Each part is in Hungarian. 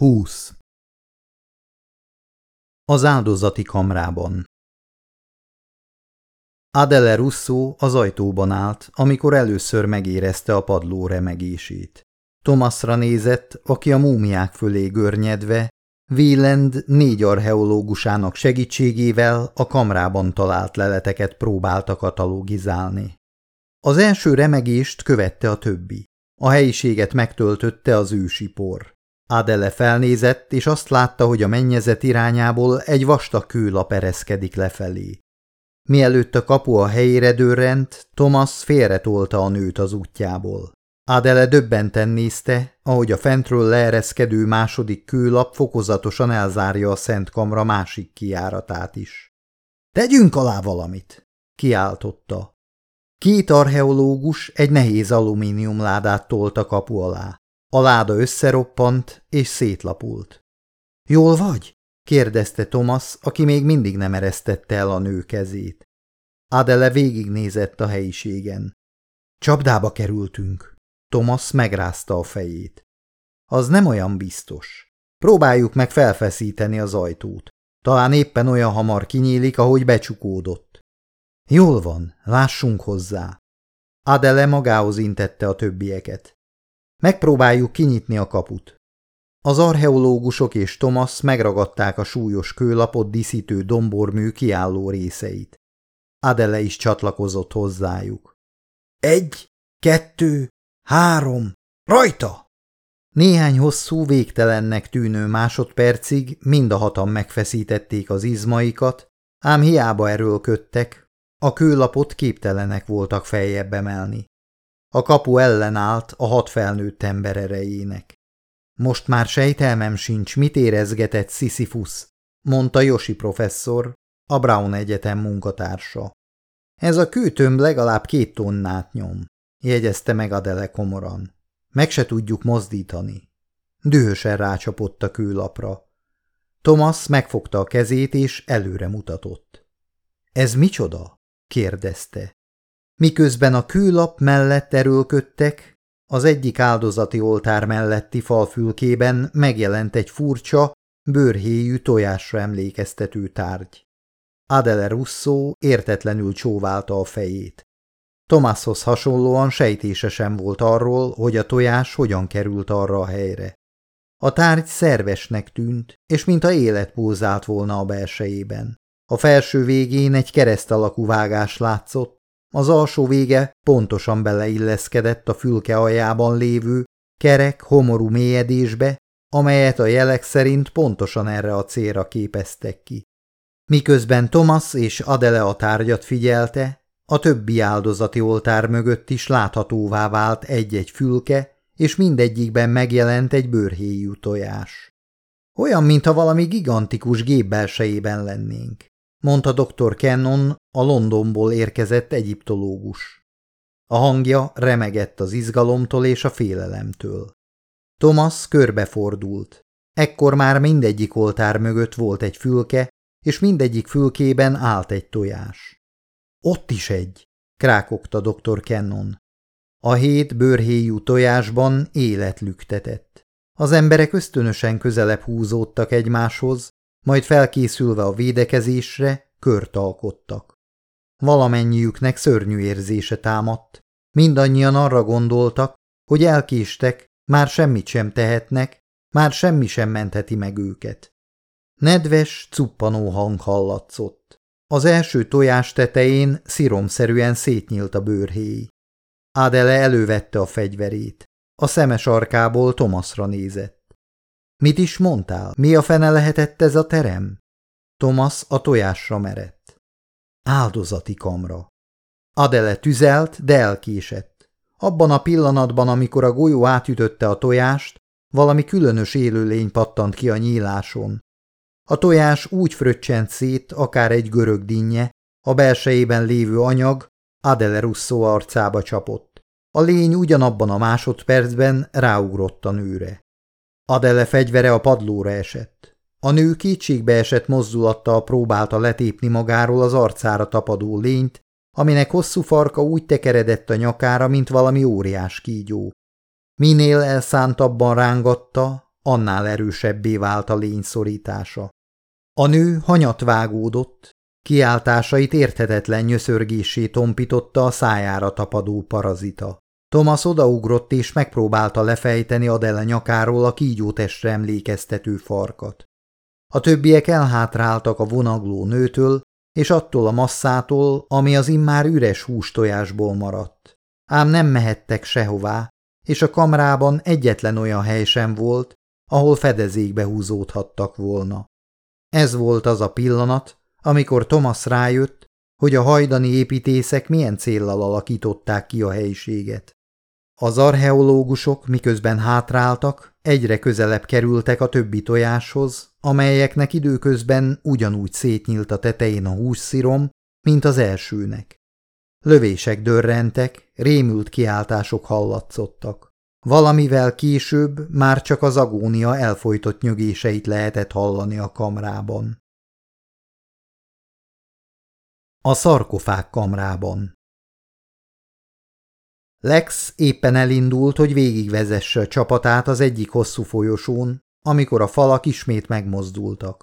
20. Az áldozati kamrában Adele Russo az ajtóban állt, amikor először megérezte a padló remegését. Thomasra nézett, aki a múmiák fölé görnyedve, Wieland négy archeológusának segítségével a kamrában talált leleteket próbálta katalogizálni. Az első remegést követte a többi. A helyiséget megtöltötte az ősi por. Adele felnézett, és azt látta, hogy a mennyezet irányából egy vastag kőlap ereszkedik lefelé. Mielőtt a kapu a helyére dőrent, Thomas félretolta a nőt az útjából. Adele döbbenten nézte, ahogy a fentről leereszkedő második kőlap fokozatosan elzárja a Szent Kamra másik kiáratát is. – Tegyünk alá valamit! – kiáltotta. Két archeológus egy nehéz alumíniumládát tolt a kapu alá. A láda összeroppant és szétlapult. – Jól vagy? – kérdezte Thomas, aki még mindig nem eresztette el a nő kezét. Adele végignézett a helyiségen. – Csapdába kerültünk. Thomas megrázta a fejét. – Az nem olyan biztos. Próbáljuk meg felfeszíteni az ajtót. Talán éppen olyan hamar kinyílik, ahogy becsukódott. – Jól van, lássunk hozzá. Adele magához intette a többieket. Megpróbáljuk kinyitni a kaput. Az archeológusok és Thomas megragadták a súlyos kőlapot diszítő dombormű kiálló részeit. Adele is csatlakozott hozzájuk. Egy, kettő, három, rajta! Néhány hosszú, végtelennek tűnő másodpercig mind a hatan megfeszítették az izmaikat, ám hiába erőlködtek, a kőlapot képtelenek voltak feljebb emelni. A kapu ellenállt a hat felnőtt ember erejének. Most már sejtelmem sincs, mit érezgetett Sisyphus, mondta Josi professzor, a Brown Egyetem munkatársa. Ez a kőtömb legalább két tonnát nyom, jegyezte meg Adele komoran. Meg se tudjuk mozdítani. Dühösen rácsapott a kőlapra. Thomas megfogta a kezét és előre mutatott. Ez micsoda? kérdezte. Miközben a kőlap mellett erőlködtek, az egyik áldozati oltár melletti falfülkében megjelent egy furcsa, bőrhéjű tojásra emlékeztető tárgy. Adele Russo értetlenül csóválta a fejét. Thomashoz hasonlóan sejtése sem volt arról, hogy a tojás hogyan került arra a helyre. A tárgy szervesnek tűnt, és mintha élet pulzált volna a belsejében. A felső végén egy kereszt alakú vágás látszott, az alsó vége pontosan beleilleszkedett a fülke aljában lévő, kerek, homorú mélyedésbe, amelyet a jelek szerint pontosan erre a célra képeztek ki. Miközben Thomas és Adele a tárgyat figyelte, a többi áldozati oltár mögött is láthatóvá vált egy-egy fülke, és mindegyikben megjelent egy bőrhéjú tojás. Olyan, mintha valami gigantikus gép belsejében lennénk mondta dr. Cannon, a Londonból érkezett egyiptológus. A hangja remegett az izgalomtól és a félelemtől. Thomas körbefordult. Ekkor már mindegyik oltár mögött volt egy fülke, és mindegyik fülkében állt egy tojás. Ott is egy, krákogta dr. Cannon. A hét bőrhéjú tojásban élet lüktetett. Az emberek ösztönösen közelebb húzódtak egymáshoz, majd felkészülve a védekezésre kört alkottak. Valamennyiüknek szörnyű érzése támadt, mindannyian arra gondoltak, hogy elkéstek, már semmit sem tehetnek, már semmi sem mentheti meg őket. Nedves, cuppanó hang hallatszott. Az első tojás tetején sziromszerűen szétnyílt a bőrhéj. Adele elővette a fegyverét. A szemes arkából Tomaszra nézett. Mit is mondtál? Mi a fene lehetett ez a terem? Thomas a tojásra merett. Áldozati kamra. Adele tüzelt, de elkésett. Abban a pillanatban, amikor a golyó átütötte a tojást, valami különös élőlény pattant ki a nyíláson. A tojás úgy fröccsent szét, akár egy görög dinnye, a belsejében lévő anyag Adele Russo arcába csapott. A lény ugyanabban a másodpercben ráugrott a nőre. Adele fegyvere a padlóra esett. A nő kétségbe esett mozdulattal próbálta letépni magáról az arcára tapadó lényt, aminek hosszú farka úgy tekeredett a nyakára, mint valami óriás kígyó. Minél elszántabban rángatta, annál erősebbé vált a lény szorítása. A nő hanyat vágódott, kiáltásait érthetetlen nyöszörgésé tompította a szájára tapadó parazita. Thomas odaugrott és megpróbálta lefejteni Adele nyakáról a kígyótestre emlékeztető farkat. A többiek elhátráltak a vonagló nőtől, és attól a masszától, ami az immár üres hústojásból maradt. Ám nem mehettek sehová, és a kamrában egyetlen olyan hely sem volt, ahol fedezékbe húzódhattak volna. Ez volt az a pillanat, amikor Thomas rájött, hogy a hajdani építészek milyen céllal alakították ki a helyiséget. Az archeológusok miközben hátráltak, egyre közelebb kerültek a többi tojáshoz, amelyeknek időközben ugyanúgy szétnyílt a tetején a hússzirom, mint az elsőnek. Lövések dörrentek, rémült kiáltások hallatszottak. Valamivel később már csak az agónia elfolytott nyögéseit lehetett hallani a kamrában. A szarkofág kamrában Lex éppen elindult, hogy végigvezesse a csapatát az egyik hosszú folyosón, amikor a falak ismét megmozdultak.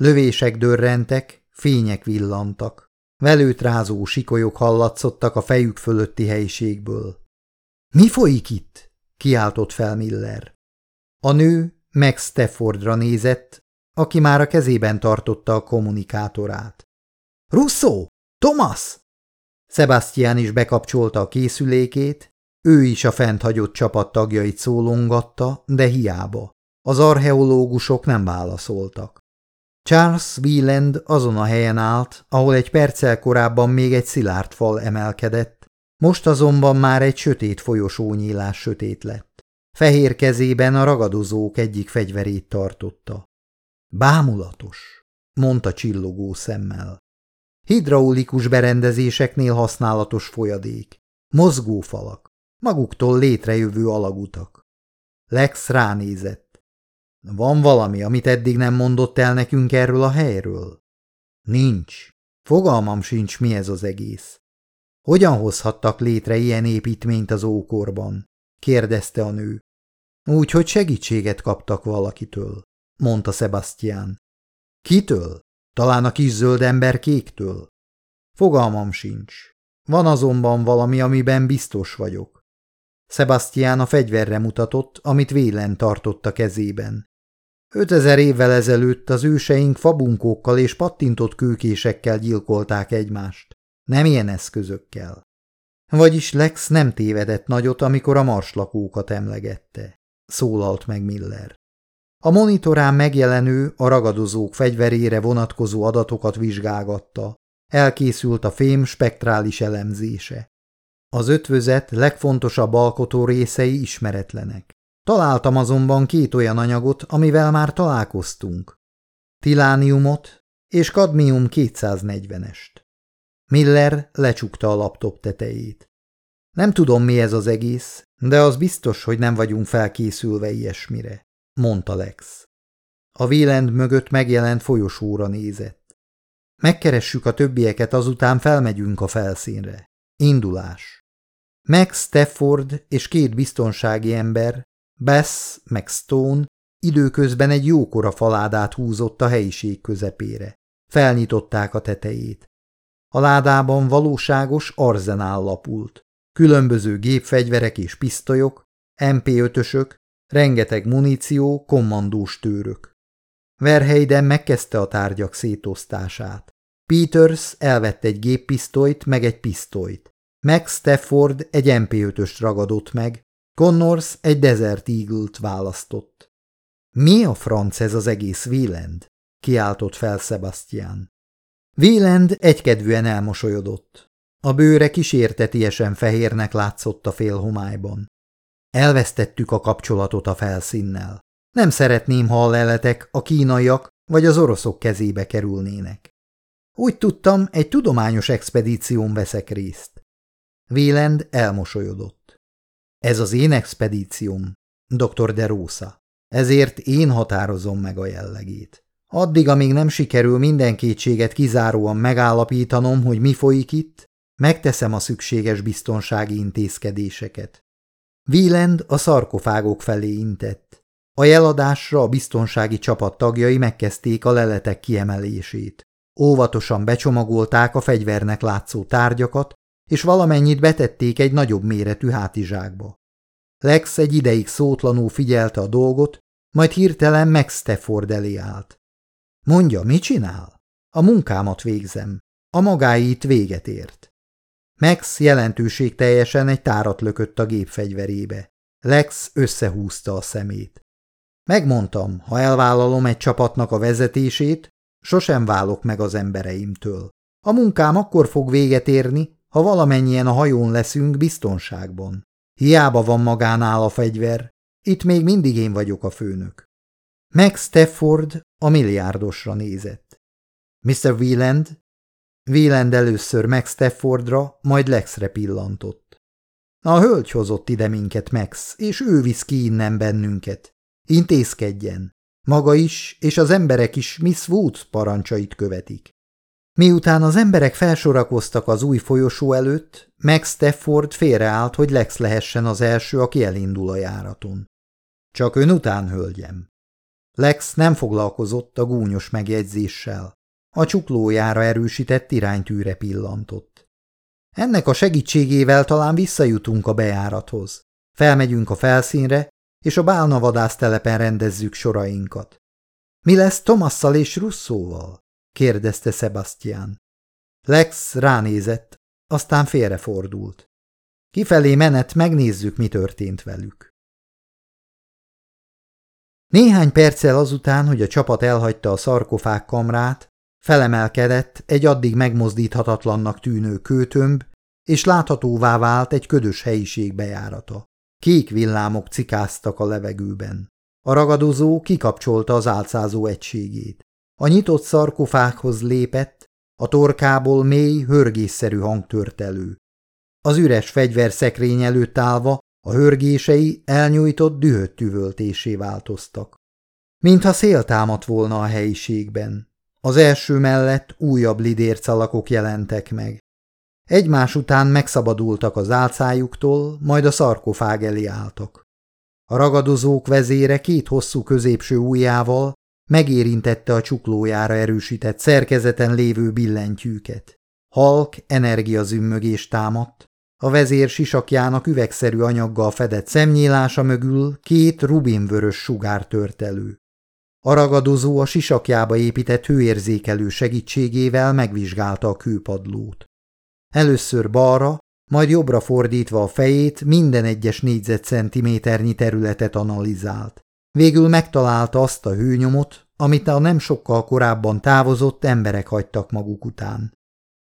Lövések dörrentek, fények villantak. Velőt rázó sikolyok hallatszottak a fejük fölötti helyiségből. – Mi folyik itt? – kiáltott fel Miller. A nő Max Staffordra nézett, aki már a kezében tartotta a kommunikátorát. – Russo! Thomas! Sebastian is bekapcsolta a készülékét, ő is a fenthagyott csapat tagjait szólongatta, de hiába. Az archeológusok nem válaszoltak. Charles Wieland azon a helyen állt, ahol egy perccel korábban még egy szilárd fal emelkedett, most azonban már egy sötét folyosó nyílás sötét lett. Fehér kezében a ragadozók egyik fegyverét tartotta. Bámulatos, mondta csillogó szemmel. Hidraulikus berendezéseknél használatos folyadék, mozgófalak, maguktól létrejövő alagutak. Lex ránézett. Van valami, amit eddig nem mondott el nekünk erről a helyről? Nincs. Fogalmam sincs, mi ez az egész. Hogyan hozhattak létre ilyen építményt az ókorban? kérdezte a nő. Úgy, hogy segítséget kaptak valakitől, mondta Sebastian. Kitől? Talán a kis zöld ember kéktől? Fogalmam sincs. Van azonban valami, amiben biztos vagyok. Sebastian a fegyverre mutatott, amit vélen tartott a kezében. Ötezer évvel ezelőtt az őseink fabunkókkal és pattintott kőkésekkel gyilkolták egymást. Nem ilyen eszközökkel. Vagyis Lex nem tévedett nagyot, amikor a marslakókat emlegette. Szólalt meg Miller. A monitorán megjelenő, a ragadozók fegyverére vonatkozó adatokat vizsgálgatta. Elkészült a fém spektrális elemzése. Az ötvözet legfontosabb alkotó részei ismeretlenek. Találtam azonban két olyan anyagot, amivel már találkoztunk. Tilániumot és kadmium 240-est. Miller lecsukta a laptop tetejét. Nem tudom, mi ez az egész, de az biztos, hogy nem vagyunk felkészülve ilyesmire mondta Lex. A Wieland mögött megjelent folyosóra nézett. Megkeressük a többieket, azután felmegyünk a felszínre. Indulás. Max Stafford és két biztonsági ember, Bess meg Stone időközben egy jókora faládát húzott a helyiség közepére. Felnyitották a tetejét. A ládában valóságos arzenál lapult. Különböző gépfegyverek és pisztolyok, MP5-ösök, Rengeteg muníció, kommandós tőrök. Verheiden megkezdte a tárgyak szétosztását. Peters elvett egy géppisztolyt, meg egy pisztolyt. Max Stafford egy MP5-öst ragadott meg, Connors egy Desert Eagle-t választott. Mi a franc ez az egész Wieland? kiáltott fel Sebastian. Wieland egykedvűen elmosolyodott. A bőre kísértetiesen fehérnek látszott a félhomályban. Elvesztettük a kapcsolatot a felszínnel. Nem szeretném, ha a leletek a kínaiak vagy az oroszok kezébe kerülnének. Úgy tudtam, egy tudományos expedíción veszek részt. Vélend elmosolyodott. Ez az én expedícióm, dr. De Rosa. Ezért én határozom meg a jellegét. Addig, amíg nem sikerül minden kétséget kizáróan megállapítanom, hogy mi folyik itt, megteszem a szükséges biztonsági intézkedéseket. Wieland a szarkofágok felé intett. A jeladásra a biztonsági csapat tagjai megkezdték a leletek kiemelését. Óvatosan becsomagolták a fegyvernek látszó tárgyakat, és valamennyit betették egy nagyobb méretű hátizsákba. Lex egy ideig szótlanul figyelte a dolgot, majd hirtelen Max Stafford elé állt. Mondja, mit csinál? A munkámat végzem. A magáit véget ért. Max jelentőség teljesen egy tárat lökött a gépfegyverébe. Lex összehúzta a szemét. Megmondtam, ha elvállalom egy csapatnak a vezetését, sosem válok meg az embereimtől. A munkám akkor fog véget érni, ha valamennyien a hajón leszünk biztonságban. Hiába van magánál a fegyver, itt még mindig én vagyok a főnök. Max Stafford a milliárdosra nézett. Mr. Wieland? Wieland először Max Staffordra, majd Lexre pillantott. A hölgy hozott ide minket, Max, és ő visz ki innen bennünket. Intézkedjen. Maga is, és az emberek is Miss Woods parancsait követik. Miután az emberek felsorakoztak az új folyosó előtt, Max Stafford félreállt, hogy Lex lehessen az első, aki elindul a járaton. Csak ön után, hölgyem. Lex nem foglalkozott a gúnyos megjegyzéssel. A csuklójára erősített iránytűre pillantott. Ennek a segítségével talán visszajutunk a bejárathoz. Felmegyünk a felszínre, és a bálnavadász telepen rendezzük sorainkat. Mi lesz Tomasszal és Russzóval? kérdezte Sebastian. Lex ránézett, aztán félrefordult. Kifelé menet megnézzük, mi történt velük. Néhány perccel azután, hogy a csapat elhagyta a szarkofág kamrát, felemelkedett egy addig megmozdíthatatlannak tűnő kőtömb, és láthatóvá vált egy ködös helyiség bejárata. Kék villámok cikáztak a levegőben. A ragadozó kikapcsolta az álcázó egységét. A nyitott szarkofághoz lépett, a torkából mély, hörgésszerű hang tört elő. Az üres fegyverszekrény előtt állva a hörgései elnyújtott dühött üvöltésé változtak. Mintha szél támadt volna a helyiségben. Az első mellett újabb lidércalakok jelentek meg. Egymás után megszabadultak az álcájuktól, majd a szarkofág elé álltak. A ragadozók vezére két hosszú középső ujjával megérintette a csuklójára erősített szerkezeten lévő billentyűket. Halk energiazümmögés támadt, a vezér sisakjának üvegszerű anyaggal fedett szemnyílása mögül két rubinvörös sugár tört elő. A ragadozó a sisakjába épített hőérzékelő segítségével megvizsgálta a kőpadlót. Először balra, majd jobbra fordítva a fejét minden egyes négyzetcentiméternyi területet analizált. Végül megtalálta azt a hőnyomot, amit a nem sokkal korábban távozott emberek hagytak maguk után.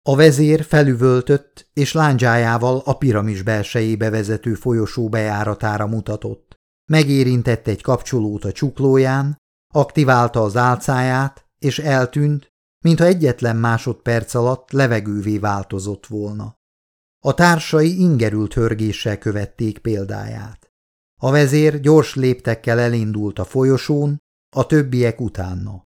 A vezér felüvöltött, és lándzsájával a piramis belsejébe vezető folyosó bejáratára mutatott. Megérintett egy kapcsolót a csuklóján, aktiválta az álcáját, és eltűnt, mintha egyetlen másodperc alatt levegővé változott volna. A társai ingerült hörgéssel követték példáját. A vezér gyors léptekkel elindult a folyosón, a többiek utána.